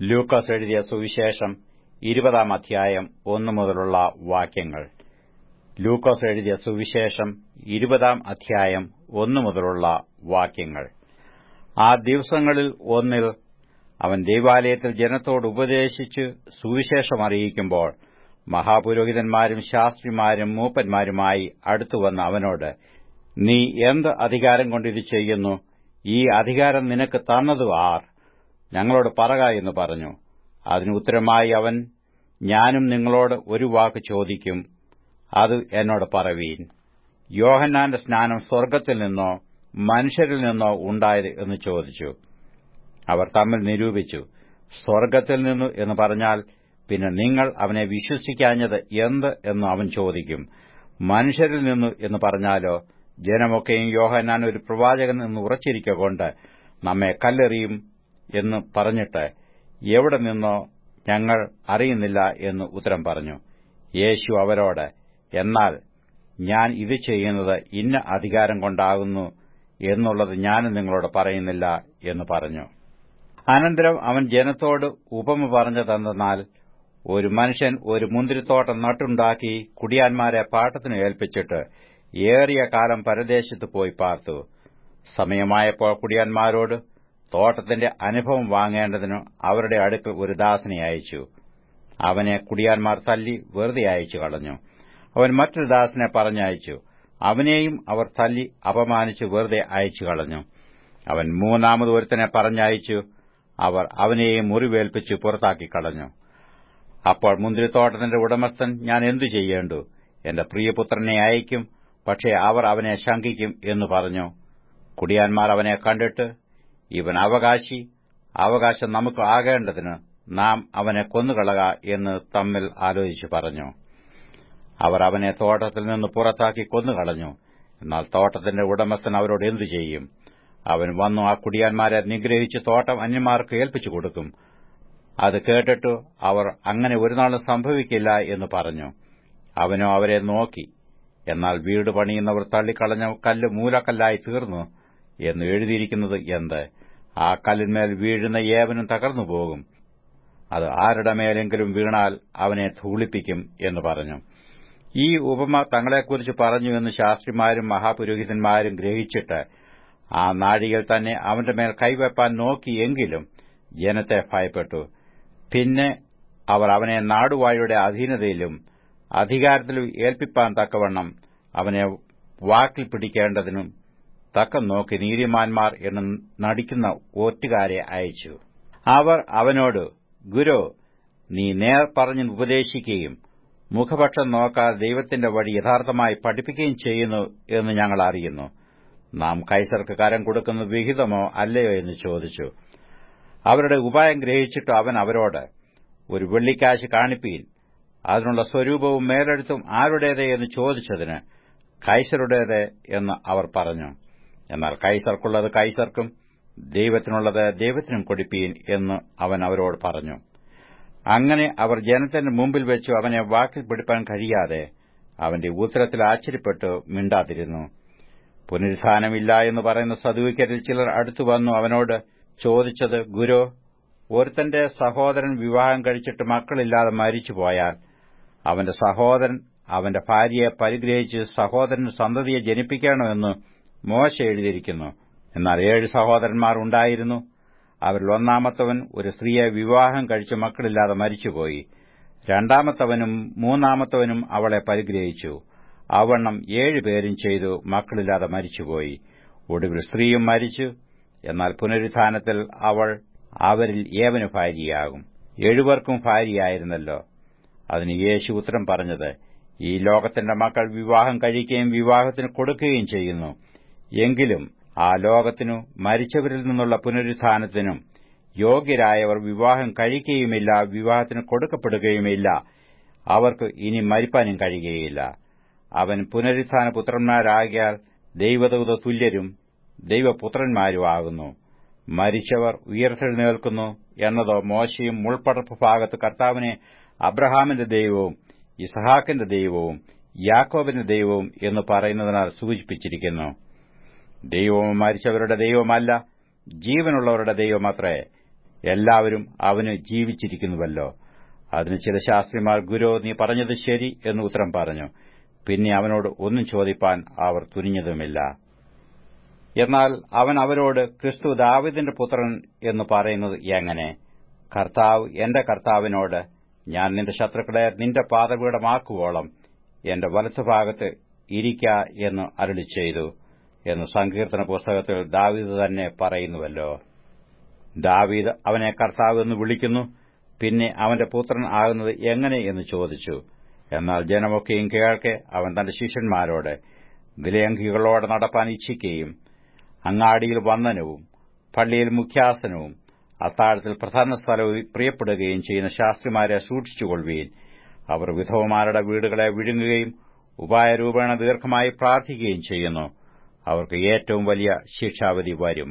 ലൂക്കോസ് എഴുതിയ സുവിശേഷം ഇരുപതാം അധ്യായം ഒന്നു മുതലുള്ള വാക്യങ്ങൾ. ലൂക്കോസ് എഴുതിയ സുവിശേഷം ഇരുപതാം അധ്യായം ഒന്നു മുതലുള്ള വാക്യങ്ങൾ. ആ ദിവസങ്ങളിൽ ഒന്നിൽ അവൻ ദൈവാലയത്തിൽ ജനത്തോട് ഉപദേശിച്ച് സുവിശേഷം അറിയിക്കുമ്പോൾ മഹാപുരോഹിതന്മാരും ശാസ്ത്രിമാരും മൂപ്പന്മാരുമായി അടുത്തുവന്ന് അവനോട് നീ എന്ത് അധികാരം കൊണ്ടിത് ചെയ്യുന്നു? ഈ അധികാരം നിനക്ക് തന്നതു ആർ? ഞങ്ങളോട് പറക എന്ന് പറഞ്ഞു. അതിന് ഉത്തരമായി അവൻ ഞാനും നിങ്ങളോട് ഒരു വാക്ക് ചോദിക്കും. അത് എന്നോട് പറവീൻ. യോഹന്നാന്റെ സ്നാനം സ്വർഗത്തിൽ നിന്നോ മനുഷ്യരിൽ നിന്നോ ഉണ്ടായത് എന്ന് ചോദിച്ചു. അവർ തമ്മിൽ നിരൂപിച്ചു. സ്വർഗത്തിൽ നിന്നു എന്ന് പറഞ്ഞാൽ പിന്നെ നിങ്ങൾ അവനെ വിശ്വസിക്കാഞ്ഞത് എന്ത് എന്ന് അവൻ ചോദിക്കും. മനുഷ്യരിൽ നിന്നു എന്ന് പറഞ്ഞാലോ? ജനമൊക്കെയും യോഹന്നാൻ ഒരു പ്രവാചകൻ എന്ന് ഉറച്ചിരിക്കൊണ്ട് നമ്മെ കല്ലെറിയും. എന്ന് പറഞ്ഞിട്ട് എവിടെ നിന്നോ ഞങ്ങൾ അറിയുന്നില്ല എന്ന് ഉത്തരം പറഞ്ഞു. യേശു അവരോട് എന്നാൽ ഞാൻ ഇത് ചെയ്യുന്നത് ഇന്ന അധികാരം കൊണ്ടാകുന്നു എന്നുള്ളത് ഞാനും നിങ്ങളോട് പറയുന്നില്ല എന്ന് പറഞ്ഞു. അനന്തരം അവൻ ജനത്തോട് ഉപമ പറഞ്ഞതെന്നാൽ ഒരു മനുഷ്യൻ ഒരു മുന്തിരിത്തോട്ടം നട്ടുണ്ടാക്കി കുടിയാന്മാരെ പാട്ടത്തിന് ഏൽപ്പിച്ചിട്ട് ഏറിയ കാലം പരദേശത്ത് പോയി പാർത്തു. സമയമായപ്പോൾ കുടിയാന്മാരോട് തോട്ടത്തിന്റെ അനുഭവം വാങ്ങേണ്ടതിനു അവരുടെ അടുക്കൽ ഒരു ദാസനെ അയച്ചു. അവനെ കുടിയാന്മാർ തല്ലി വെറുതെ അയച്ചു കളഞ്ഞു. അവൻ മറ്റൊരു ദാസനെ പറഞ്ഞയച്ചു. അവനെയും അവർ തല്ലി അപമാനിച്ച് വെറുതെ അയച്ചു കളഞ്ഞു. അവൻ മൂന്നാമത് ഒരുത്തനെ പറഞ്ഞയച്ചു. അവർ അവനെയും മുറിവേൽപ്പിച്ച് പുറത്താക്കി കളഞ്ഞു. അപ്പോൾ മുന്തിരിത്തോട്ടത്തിന്റെ ഉടമസ്ഥൻ ഞാൻ എന്തു ചെയ്യേണ്ടു? എന്റെ പ്രിയപുത്രനെ അയക്കും പക്ഷേ അവർ അവനെ ശങ്കിക്കും എന്ന് പറഞ്ഞു. കുടിയാന്മാർ അവനെ കണ്ടിട്ട് ഇവൻ അവകാശി. അവകാശം നമുക്ക് ആകേണ്ടതിന് നാം അവനെ കൊന്നുകളക എന്ന് തമ്മിൽ ആലോചിച്ചു പറഞ്ഞു. അവർ അവനെ തോട്ടത്തിൽ നിന്ന് പുറത്താക്കി കൊന്നുകളഞ്ഞു. എന്നാൽ തോട്ടത്തിന്റെ ഉടമസ്ഥൻ അവരോട് എന്തു ചെയ്യും? അവൻ വന്നു ആ കുടിയാന്മാരെ നിഗ്രഹിച്ച് തോട്ടം അന്യന്മാർക്ക് ഏൽപ്പിച്ചു കൊടുക്കും. അത് കേട്ടിട്ടു അവർ അങ്ങനെ ഒരു നാളും സംഭവിക്കില്ല എന്ന് പറഞ്ഞു. അവനോ അവരെ നോക്കി. എന്നാൽ വീട് പണിയുന്നവർ തള്ളിക്കളഞ്ഞ കല്ല് മൂലക്കല്ലായി തീർന്നു എന്ന് എഴുതിയിരിക്കുന്നത് എന്ത്? ആ കല്ലിന്മേൽ വീഴുന്ന ഏവനും തകർന്നു പോകും അത് ആരുടെ മേലെങ്കിലും വീണാൽ അവനെ ധൂളിപ്പിക്കും എന്ന് പറഞ്ഞു. ഈ ഉപമ തങ്ങളെക്കുറിച്ച് പറഞ്ഞു എന്ന് ശാസ്ത്രിമാരും മഹാപുരോഹിതന്മാരും ഗ്രഹിച്ചിട്ട് ആ നാഴികയിൽ തന്നെ അവന്റെ മേൽ കൈവെപ്പാൻ നോക്കിയെങ്കിലും ജനത്തെ ഭയപ്പെട്ടു. പിന്നെ അവർ അവനെ നാടുവാഴിയുടെ അധീനതയിലും അധികാരത്തിലും ഏൽപ്പിപ്പാൻ തക്കവണ്ണം അവനെ വാക്കിൽ പിടിക്കേണ്ടതിനും തക്കം നോക്കി നീതിമാന്മാർ എന്ന് നടിക്കുന്ന ഓറ്റുകാരെ അയച്ചു. അവർ അവനോട് ഗുരു നീ നേർ പറഞ്ഞ് ഉപദേശിക്കുകയും മുഖപക്ഷം നോക്കാതെ ദൈവത്തിന്റെ വഴി യഥാർത്ഥമായി പഠിപ്പിക്കുകയും ചെയ്യുന്നു എന്ന് ഞങ്ങൾ അറിയുന്നു. നാം കൈസർക്ക് കരം കൊടുക്കുന്നത് വിഹിതമോ അല്ലയോ എന്ന് ചോദിച്ചു. അവരുടെ ഉപായം ഗ്രഹിച്ചിട്ട് അവൻ അവരോട് ഒരു വെള്ളിക്കാശ് കാണിപ്പീൻ അതിനുള്ള സ്വരൂപവും മേലെഴുത്തും ആരുടേത്? എന്ന് ചോദിച്ചതിന് കൈസറുടേത് എന്ന് അവർ പറഞ്ഞു. എന്നാൽ കൈസർക്കുള്ളത് കൈസർക്കും ദൈവത്തിനുള്ളത് ദൈവത്തിനും കൊടുപ്പീൻ എന്ന് അവൻ അവരോട് പറഞ്ഞു. അങ്ങനെ അവർ ജനത്തിന്റെ മുമ്പിൽ വെച്ചു അവനെ വാക്കിൽ പിടിപ്പാൻ കഴിയാതെ അവന്റെ ഉത്തരത്തിൽ ആശ്ചര്യപ്പെട്ട് മിണ്ടാതിരുന്നു. പുനരുദ്ധാനമില്ല എന്ന് പറയുന്ന സദൂക്കരിൽ ചിലർ അടുത്തു വന്നു അവനോട് ചോദിച്ചത് ഗുരു ഒരുത്തന്റെ സഹോദരൻ വിവാഹം കഴിച്ചിട്ട് മക്കളില്ലാതെ മരിച്ചുപോയാൽ അവന്റെ സഹോദരൻ അവന്റെ ഭാര്യയെ പരിഗ്രഹിച്ച് സഹോദരന് സന്തതിയെ ജനിപ്പിക്കണമെന്ന് മോശ എഴുതിയിരിക്കുന്നു. എന്നാൽ ഏഴ് സഹോദരന്മാർ ഉണ്ടായിരുന്നു. അവരിൽ ഒന്നാമത്തവൻ ഒരു സ്ത്രീയെ വിവാഹം കഴിച്ച് മക്കളില്ലാതെ മരിച്ചുപോയി. രണ്ടാമത്തവനും മൂന്നാമത്തവനും അവളെ പരിഗ്രഹിച്ചു. അവണ്ണം ഏഴുപേരും ചെയ്തു മക്കളില്ലാതെ മരിച്ചുപോയി. ഒടുവിൽ സ്ത്രീയും മരിച്ചു. എന്നാൽ പുനരുത്ഥാനത്തിൽ അവൾ അവരിൽ ഏവന് ഭാര്യയാകും. എഴുവർക്കും ഭാര്യയായിരുന്നല്ലോ. അതിന് യേശു ഉത്തരം പറഞ്ഞത് ഈ ലോകത്തിന്റെ മക്കൾ വിവാഹം കഴിക്കുകയും വിവാഹത്തിന് കൊടുക്കുകയും ചെയ്യുന്നു. എങ്കിലും ആ ലോകത്തിനു മരിച്ചവരിൽ നിന്നുള്ള പുനരുത്ഥാനത്തിനും യോഗ്യരായവർ വിവാഹം കഴിക്കുകയുമില്ല വിവാഹത്തിന് കൊടുക്കപ്പെടുകയുമില്ല. അവർക്ക് ഇനി മരിപ്പാനും കഴിയുകയില്ല. അവൻ പുനരുത്ഥാന പുത്രന്മാരാകിയാൽ ദൈവദൂത തുല്യരും ദൈവപുത്രന്മാരുമാകുന്നു മരിച്ചവർ ഉയർത്തെഴുന്നേൽക്കുന്നു എന്നതോ മോശയും മുൾപ്പടർപ്പ് ഭാഗത്ത് കർത്താവിനെ അബ്രഹാമിന്റെ ദൈവവും ഇസഹാക്കിന്റെ ദൈവവും യാക്കോബിന്റെ ദൈവവും എന്ന് പറയുന്നതിനാൽ സൂചിപ്പിച്ചിരിക്കുന്നു. ദൈവവും മരിച്ചവരുടെ ദൈവമല്ല ജീവനുള്ളവരുടെ ദൈവമാത്രേ. എല്ലാവരും അവന് ജീവിച്ചിരിക്കുന്നുവല്ലോ. അതിന് ചില ശാസ്ത്രിമാർ ഗുരു നീ പറഞ്ഞത് ശരി എന്ന് ഉത്തരം പറഞ്ഞു. പിന്നെ അവനോട് ഒന്നും ചോദിപ്പാൻ അവർ തുനിഞ്ഞതുമില്ല. എന്നാൽ അവൻ അവരോട് ക്രിസ്തു ദാവിദിന്റെ പുത്രൻ എന്ന് പറയുന്നത് എങ്ങനെ? കർത്താവ് എന്റെ കർത്താവിനോട് ഞാൻ നിന്റെ ശത്രുക്കളെ നിന്റെ പാതപീഠമാക്കുവോളം എന്റെ വലത്തുഭാഗത്ത് ഇരിക്ക എന്ന് അരുളി ചെയ്തു. എന്ന് സങ്കീർത്തന പുസ്തകത്തിൽ ദാവീദ് തന്നെ പറയുന്നുവല്ലോ. ദാവീദ് അവനെ കർത്താവ് എന്ന് വിളിക്കുന്നു പിന്നെ അവന്റെ പുത്രൻ ആകുന്നത് എങ്ങനെ എന്ന് ചോദിച്ചു. എന്നാൽ ജനമൊക്കെയും കേൾക്കെ അവൻ തന്റെ ശിഷ്യന്മാരോട് വിലയങ്കികളോടെ നടപ്പാൻ ഇച്ഛിക്കുകയും അങ്ങാടിയിൽ വന്ദനവും പള്ളിയിൽ മുഖ്യാസനവും അത്താഴത്തിൽ പ്രധാന സ്ഥലവും പ്രിയപ്പെടുകയും ചെയ്യുന്ന ശാസ്ത്രിമാരെ സൂക്ഷിച്ചുകൊള്ളുകയും അവർ വിധവമാരുടെ വീടുകളെ വിഴുങ്ങുകയും ഉപായരൂപേണ ദീർഘമായി പ്രാർത്ഥിക്കുകയും ചെയ്യുന്നു. അവർക്ക് ഏറ്റവും വലിയ ശിക്ഷാവധി വരും.